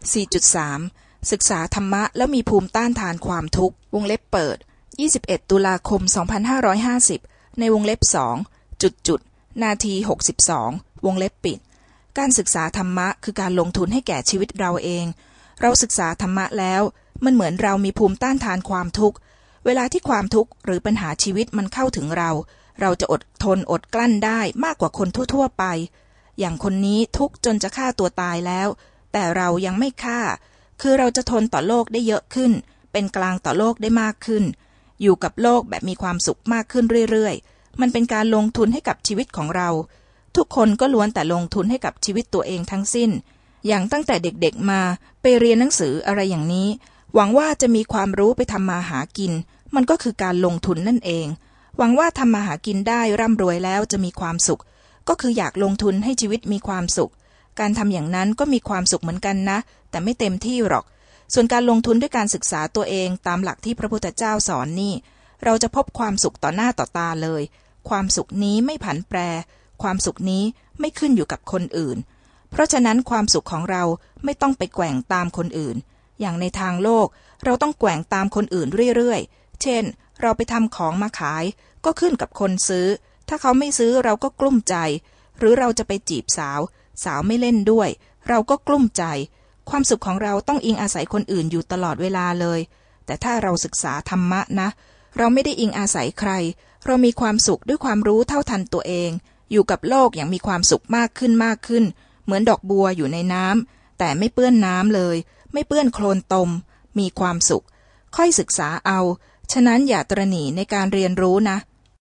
4.3 ศึกษาธรรมะแล้วมีภูมิต้านทานความทุกข์ วงเล็บเปิด 21 ตุลาคม 2550 ในวงเล็บสองจุดจุดนาที 62 วงเล็บปิด การศึกษาธรรมะคือการลงทุนให้แก่ชีวิตเราเอง เราศึกษาธรรมะแล้ว มันเหมือนเรามีภูมิต้านทานความทุกข์ เวลาที่ความทุกข์หรือปัญหาชีวิตมันเข้าถึงเรา เราจะอดทนอดกลั้นได้มากกว่าคนทั่ว ๆ ไป อย่างคนนี้ทุกจนจะฆ่าตัวตายแล้ว แต่เรายังไม่ฆ่า คือเราจะทนต่อโลกได้เยอะขึ้น เป็นกลางต่อโลกได้มากขึ้น อยู่กับโลกแบบมีความสุขมากขึ้นเรื่อยๆ มันเป็นการลงทุนให้กับชีวิตของเรา ทุกคนก็ล้วนแต่ลงทุนให้กับชีวิตตัวเองทั้งสิ้น อย่างตั้งแต่เด็กๆมาไปเรียนหนังสืออะไรอย่างนี้ หวังว่าจะมีความรู้ไปทำมาหากิน มันก็คือการลงทุนนั่นเอง หวังว่าทำมาหากินได้ร่ำรวยแล้วจะมีความสุข ก็คืออยากลงทุนให้ชีวิตมีความสุข การทำอย่างนั้นก็มีความสุขเหมือนกันนะ แต่ไม่เต็มที่หรอก ส่วนการลงทุนด้วยการศึกษาตัวเองตามหลักที่พระพุทธเจ้าสอนนี่ เราจะพบความสุขต่อหน้าต่อตาเลย ความสุขนี้ไม่ผันแปร ความสุขนี้ไม่ขึ้นอยู่กับคนอื่น เพราะฉะนั้นความสุขของเราไม่ต้องไปแกว่งตามคนอื่น อย่างในทางโลก เราต้องแกว่งตามคนอื่นเรื่อยๆ เช่น เราไปทำของมาขาย ก็ขึ้นกับคนซื้อ ถ้าเขาไม่ซื้อเราก็กลุ้มใจ หรือเราจะไปจีบสาว สาวไม่เล่นด้วย เราก็กลุ้มใจ ความสุขของเราต้องอิงอาศัยคนอื่นอยู่ตลอดเวลาเลย แต่ถ้าเราศึกษาธรรมะนะ เราไม่ได้อิงอาศัยใคร เรามีความสุขด้วยความรู้เท่าทันตัวเอง อยู่กับโลกอย่างมีความสุขมากขึ้นมากขึ้น เหมือนดอกบัวอยู่ในน้ำแต่ไม่เปื้อนน้ำเลย ไม่เปื้อนโคลนตม มีความสุข ค่อยศึกษาเอา ฉะนั้นอย่าตรณีในการเรียนรู้นะ